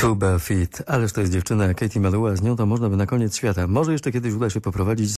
Tuba Fit, ależ to jest dziewczyna Katie Malua, z nią to można by na koniec świata. Może jeszcze kiedyś uda się poprowadzić